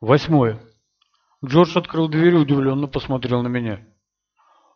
Восьмое. Джордж открыл дверь и удивленно посмотрел на меня.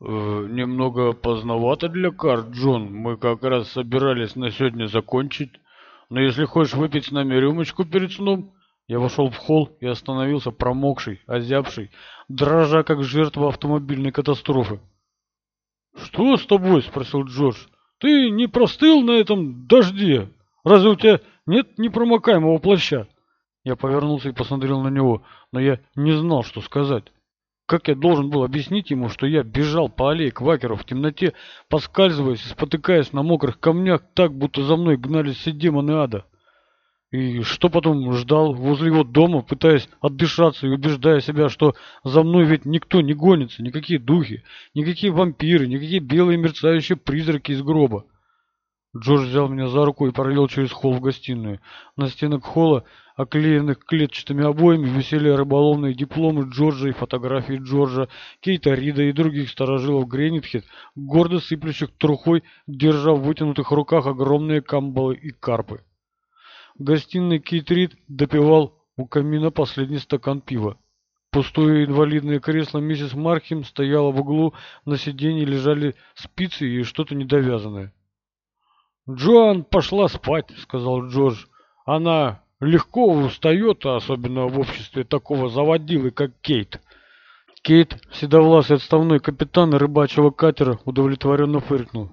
«Э, «Немного поздновато для карт, Джон. Мы как раз собирались на сегодня закончить. Но если хочешь выпить с нами рюмочку перед сном...» Я вошел в холл и остановился промокший, озябший, дрожа как жертва автомобильной катастрофы. «Что с тобой?» — спросил Джордж. «Ты не простыл на этом дожде? Разве у тебя нет непромокаемого плаща?» Я повернулся и посмотрел на него, но я не знал, что сказать. Как я должен был объяснить ему, что я бежал по аллее Квакеров в темноте, поскальзываясь и спотыкаясь на мокрых камнях так, будто за мной гнались все демоны ада? И что потом ждал возле его дома, пытаясь отдышаться и убеждая себя, что за мной ведь никто не гонится, никакие духи, никакие вампиры, никакие белые мерцающие призраки из гроба. Джордж взял меня за руку и провел через холл в гостиную. На стенах холла, оклеенных клетчатыми обоями, висели рыболовные дипломы Джорджа и фотографии Джорджа, Кейта Рида и других старожилов Гренитхед, гордо сыплющих трухой, держа в вытянутых руках огромные камбалы и карпы. В гостиной Кейт Рид допивал у камина последний стакан пива. Пустое инвалидное кресло миссис Мархим стояло в углу, на сиденье лежали спицы и что-то недовязанное. «Джоан пошла спать», — сказал Джордж. «Она легко устает, особенно в обществе такого заводилы, как Кейт». Кейт, седовласый отставной капитан рыбачьего катера, удовлетворенно фыркнул.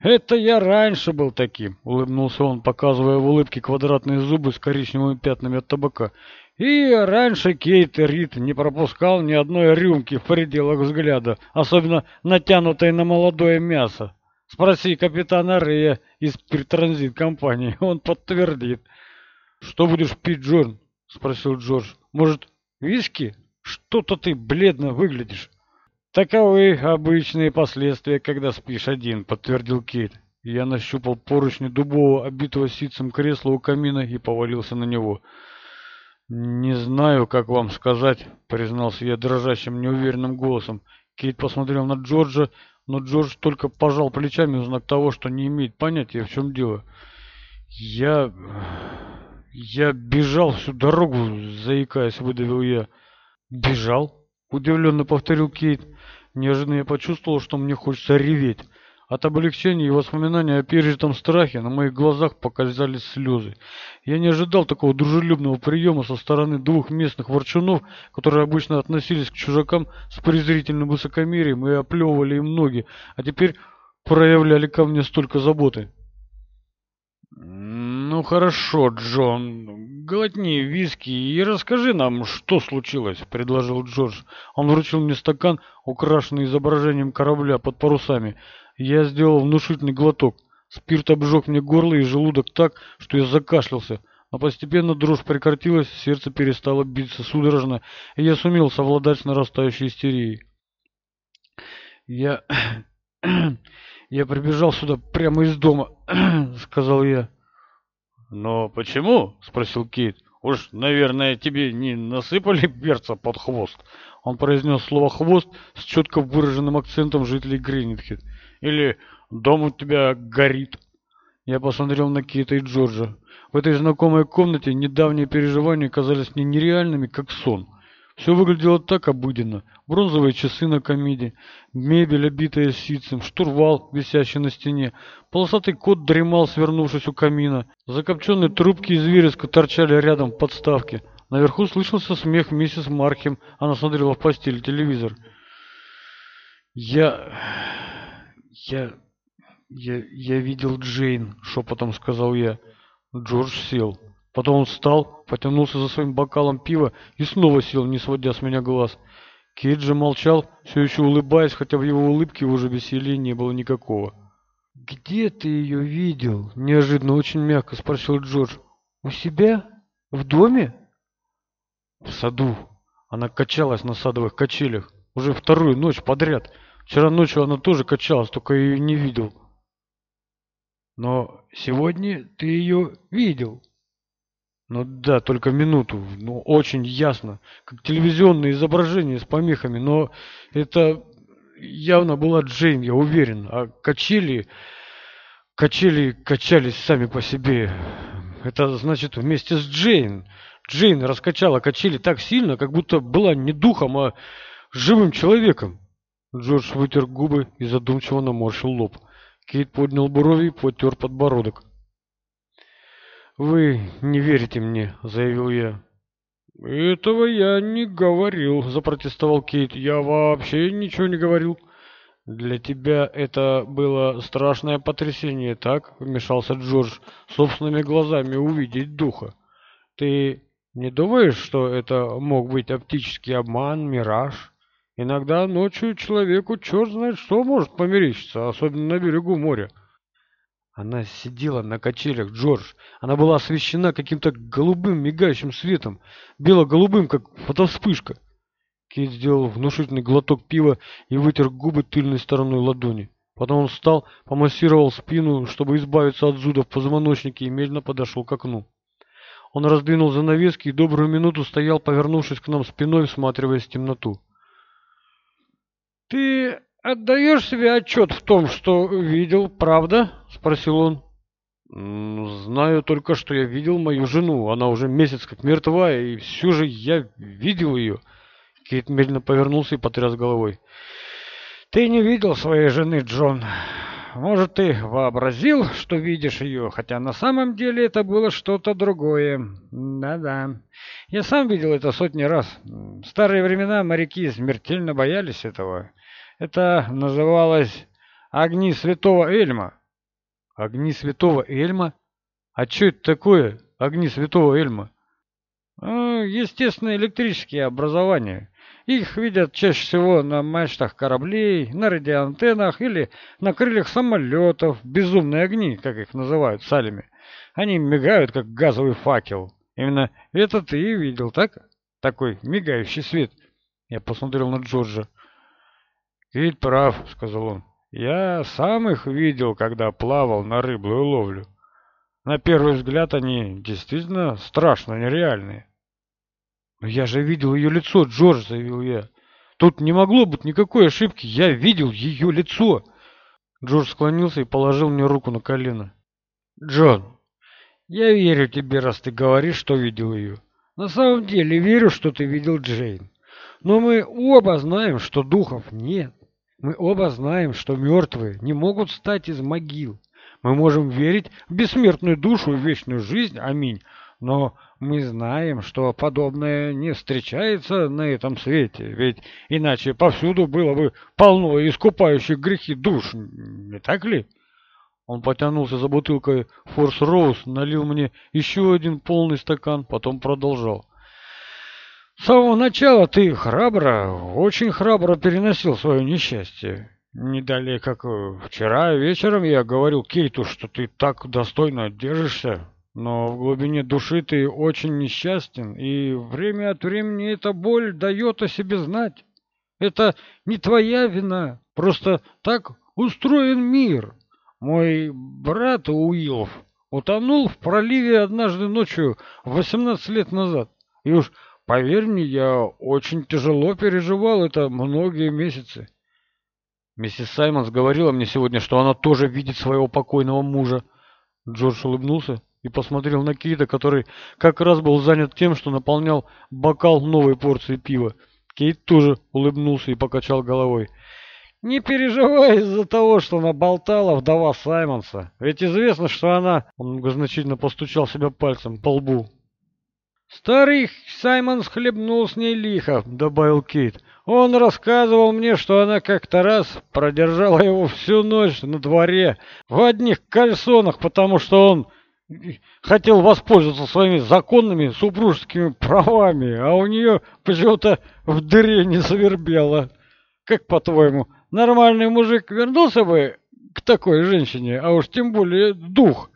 «Это я раньше был таким», — улыбнулся он, показывая в улыбке квадратные зубы с коричневыми пятнами от табака. «И раньше Кейт Рид не пропускал ни одной рюмки в пределах взгляда, особенно натянутой на молодое мясо. Спроси капитана Рэя из Пиртранзит компании, он подтвердит. Что будешь пить, Джон? Спросил Джордж. Может, виски? Что-то ты бледно выглядишь. Таковы обычные последствия, когда спишь один, подтвердил Кейт. Я нащупал поручни дубового, обитого ситцем кресла у камина и повалился на него. «Не знаю, как вам сказать», — признался я дрожащим, неуверенным голосом. Кейт посмотрел на Джорджа, но Джордж только пожал плечами в знак того, что не имеет понятия, в чем дело. «Я... я бежал всю дорогу», — заикаясь, выдавил я. «Бежал?» — удивленно повторил Кейт. Неожиданно я почувствовал, что мне хочется реветь. От облегчения и воспоминания о пережитом страхе на моих глазах показались слезы. Я не ожидал такого дружелюбного приема со стороны двух местных ворчунов, которые обычно относились к чужакам с презрительным высокомерием и оплевывали им ноги, а теперь проявляли ко мне столько заботы. «Ну хорошо, Джон, глотни виски и расскажи нам, что случилось», — предложил Джордж. Он вручил мне стакан, украшенный изображением корабля под парусами. Я сделал внушительный глоток. Спирт обжег мне горло и желудок так, что я закашлялся. Но постепенно дрожь прекратилась, сердце перестало биться судорожно, и я сумел совладать с нарастающей истерией. «Я... я прибежал сюда прямо из дома», — сказал я. «Но почему?» — спросил Кейт. «Уж, наверное, тебе не насыпали перца под хвост?» Он произнес слово «хвост» с четко выраженным акцентом жителей Гринитхед. Или дом у тебя горит. Я посмотрел на Кейта и Джорджа. В этой знакомой комнате недавние переживания казались мне нереальными, как сон. Все выглядело так обыденно. Бронзовые часы на комоде, мебель, обитая ситцем, штурвал, висящий на стене. Полосатый кот дремал, свернувшись у камина. Закопченные трубки из вереска торчали рядом в подставке. Наверху слышался смех миссис Мархем. Она смотрела в постели телевизор. Я... «Я... я... я видел Джейн», — шепотом сказал я. Джордж сел. Потом он встал, потянулся за своим бокалом пива и снова сел, не сводя с меня глаз. Кейт же молчал, все еще улыбаясь, хотя в его улыбке уже веселья не было никакого. «Где ты ее видел?» — неожиданно очень мягко спросил Джордж. «У себя? В доме?» «В саду». Она качалась на садовых качелях уже вторую ночь подряд — Вчера ночью она тоже качалась, только я ее не видел. Но сегодня ты ее видел. Ну да, только минуту. Ну, очень ясно. Как телевизионное изображение с помехами. Но это явно была Джейн, я уверен. А качели... Качели качались сами по себе. это значит вместе с Джейн. Джейн раскачала качели так сильно, как будто была не духом, а живым человеком. Джордж вытер губы и задумчиво наморщил лоб. Кейт поднял брови и потер подбородок. «Вы не верите мне», — заявил я. «Этого я не говорил», — запротестовал Кейт. «Я вообще ничего не говорил». «Для тебя это было страшное потрясение, так?» — вмешался Джордж, собственными глазами увидеть духа. «Ты не думаешь, что это мог быть оптический обман, мираж?» Иногда ночью человеку черт знает что может померещиться, особенно на берегу моря. Она сидела на качелях, Джордж. Она была освещена каким-то голубым мигающим светом, бело-голубым, как фотовспышка. Кейт сделал внушительный глоток пива и вытер губы тыльной стороной ладони. Потом он встал, помассировал спину, чтобы избавиться от зуда в позвоночнике, и медленно подошел к окну. Он раздвинул занавески и добрую минуту стоял, повернувшись к нам спиной, всматриваясь в темноту. «Ты отдаешь себе отчет в том, что видел, правда?» — спросил он. «Знаю только, что я видел мою жену. Она уже месяц как мертва, и все же я видел ее». Кейт медленно повернулся и потряс головой. «Ты не видел своей жены, Джон. Может, ты вообразил, что видишь ее, хотя на самом деле это было что-то другое. Да-да. Я сам видел это сотни раз. В старые времена моряки смертельно боялись этого. Это называлось «Огни святого Эльма». Огни святого Эльма? А что это такое, огни святого Эльма? Ну, естественно, электрические образования. Их видят чаще всего на мачтах кораблей, на радиоантеннах или на крыльях самолетов. Безумные огни, как их называют салями. Они мигают, как газовый факел. Именно это ты и видел, так? Такой мигающий свет. Я посмотрел на Джорджа. «Кит прав», — сказал он. «Я сам их видел, когда плавал на рыблую ловлю. На первый взгляд они действительно страшно нереальные». «Но я же видел ее лицо, Джордж», — заявил я. «Тут не могло быть никакой ошибки. Я видел ее лицо». Джордж склонился и положил мне руку на колено. «Джон, я верю тебе, раз ты говоришь, что видел ее. На самом деле верю, что ты видел Джейн. Но мы оба знаем, что духов нет. Мы оба знаем, что мертвые не могут встать из могил. Мы можем верить в бессмертную душу и вечную жизнь, аминь, но мы знаем, что подобное не встречается на этом свете, ведь иначе повсюду было бы полно искупающих грехи душ, не так ли? Он потянулся за бутылкой Форс Роуз, налил мне еще один полный стакан, потом продолжал. С самого начала ты храбро, очень храбро переносил свое несчастье. Не далее, как э, вчера вечером я говорил Кейту, что ты так достойно держишься, но в глубине души ты очень несчастен, и время от времени эта боль дает о себе знать. Это не твоя вина, просто так устроен мир. Мой брат Уилов утонул в проливе однажды ночью 18 лет назад, и уж Поверь мне, я очень тяжело переживал это многие месяцы. Миссис Саймонс говорила мне сегодня, что она тоже видит своего покойного мужа. Джордж улыбнулся и посмотрел на Кейта, который как раз был занят тем, что наполнял бокал новой порции пива. Кейт тоже улыбнулся и покачал головой. «Не переживай из-за того, что она болтала вдова Саймонса. Ведь известно, что она...» Он многозначительно постучал себя пальцем по лбу. «Старый Саймон схлебнул с ней лихо», — добавил Кейт. «Он рассказывал мне, что она как-то раз продержала его всю ночь на дворе в одних кальсонах, потому что он хотел воспользоваться своими законными супружескими правами, а у нее почему-то в дыре не завербело. Как по-твоему, нормальный мужик вернулся бы к такой женщине, а уж тем более дух?»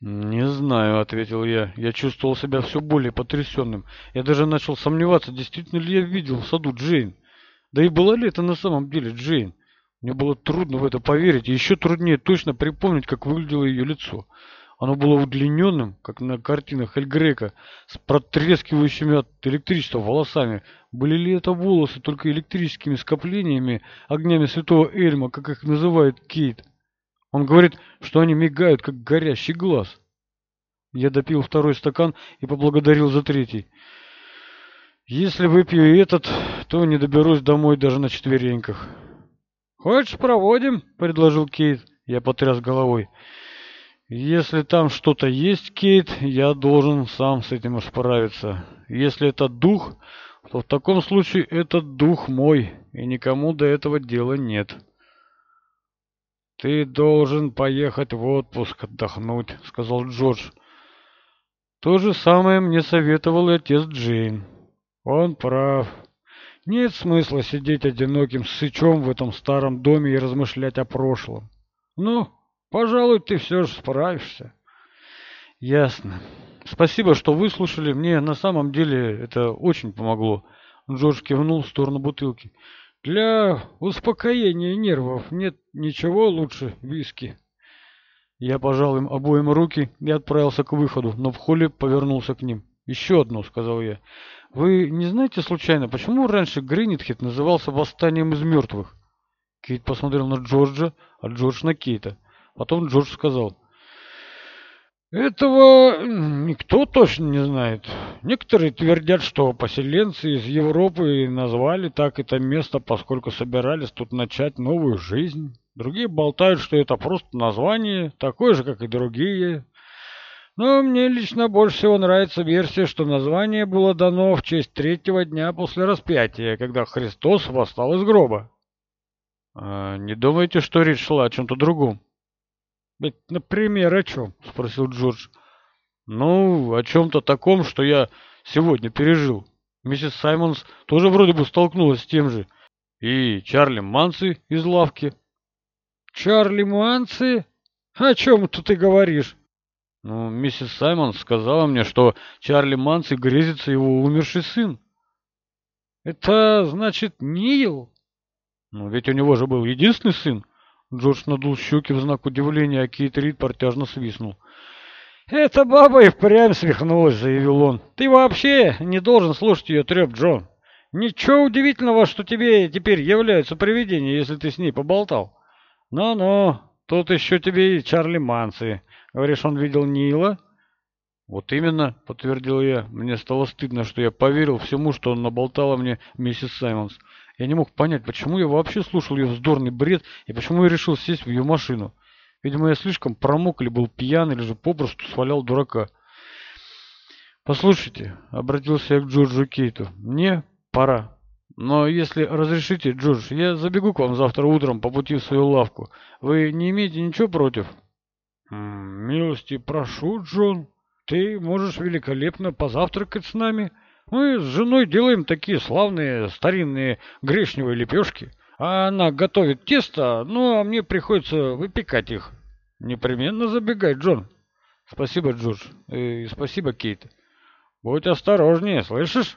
«Не знаю», — ответил я. Я чувствовал себя все более потрясенным. Я даже начал сомневаться, действительно ли я видел в саду Джейн. Да и была ли это на самом деле Джейн? Мне было трудно в это поверить, и еще труднее точно припомнить, как выглядело ее лицо. Оно было удлиненным, как на картинах Эль Грека, с протрескивающими от электричества волосами. Были ли это волосы только электрическими скоплениями, огнями святого Эльма, как их называет Кейт? Он говорит, что они мигают, как горящий глаз. Я допил второй стакан и поблагодарил за третий. Если выпью этот, то не доберусь домой даже на четвереньках. «Хочешь, проводим?» — предложил Кейт. Я потряс головой. «Если там что-то есть, Кейт, я должен сам с этим справиться. Если это дух, то в таком случае этот дух мой, и никому до этого дела нет». «Ты должен поехать в отпуск отдохнуть», — сказал Джордж. То же самое мне советовал и отец Джейн. Он прав. Нет смысла сидеть одиноким сычом в этом старом доме и размышлять о прошлом. Ну, пожалуй, ты все же справишься. Ясно. Спасибо, что выслушали. Мне на самом деле это очень помогло. Джордж кивнул в сторону бутылки. Для успокоения нервов нет ничего лучше виски. Я пожал им обоим руки и отправился к выходу, но в холле повернулся к ним. «Еще одно», — сказал я. Вы не знаете случайно, почему раньше Гринитхед назывался «Восстанием из мертвых»? Кейт посмотрел на Джорджа, а Джордж на Кейта. Потом Джордж сказал. Этого никто точно не знает. Некоторые твердят, что поселенцы из Европы назвали так это место, поскольку собирались тут начать новую жизнь. Другие болтают, что это просто название, такое же, как и другие. Но мне лично больше всего нравится версия, что название было дано в честь третьего дня после распятия, когда Христос восстал из гроба. А не думаете, что речь шла о чем-то другом? Например, о чем? Спросил Джордж. Ну, о чем-то таком, что я сегодня пережил. Миссис Саймонс тоже вроде бы столкнулась с тем же. И Чарли Манси из лавки. Чарли Манси? О чем тут ты говоришь? Ну, миссис Саймон сказала мне, что Чарли Манси грезится его умерший сын. Это значит Нил? Ну, ведь у него же был единственный сын. Джордж надул щеки в знак удивления, а Кейт Рид протяжно свистнул. «Эта баба и впрямь свихнулась», — заявил он. «Ты вообще не должен слушать ее треп, Джон. Ничего удивительного, что тебе теперь являются привидения, если ты с ней поболтал. Ну-ну, тут еще тебе и Чарли Манси. Говоришь, он видел Нила? Вот именно, подтвердил я. Мне стало стыдно, что я поверил всему, что он наболтала мне миссис Саймонс. Я не мог понять, почему я вообще слушал ее вздорный бред и почему я решил сесть в ее машину. Видимо, я слишком промок или был пьян, или же попросту свалял дурака. «Послушайте», — обратился я к Джорджу Кейту, — «мне пора. Но если разрешите, Джордж, я забегу к вам завтра утром по пути в свою лавку. Вы не имеете ничего против?» «Милости прошу, Джон. Ты можешь великолепно позавтракать с нами. Мы с женой делаем такие славные старинные гречневые лепешки. А она готовит тесто, ну а мне приходится выпекать их. Непременно забегай, Джон». «Спасибо, Джордж. И спасибо, Кейт. Будь осторожнее, слышишь?»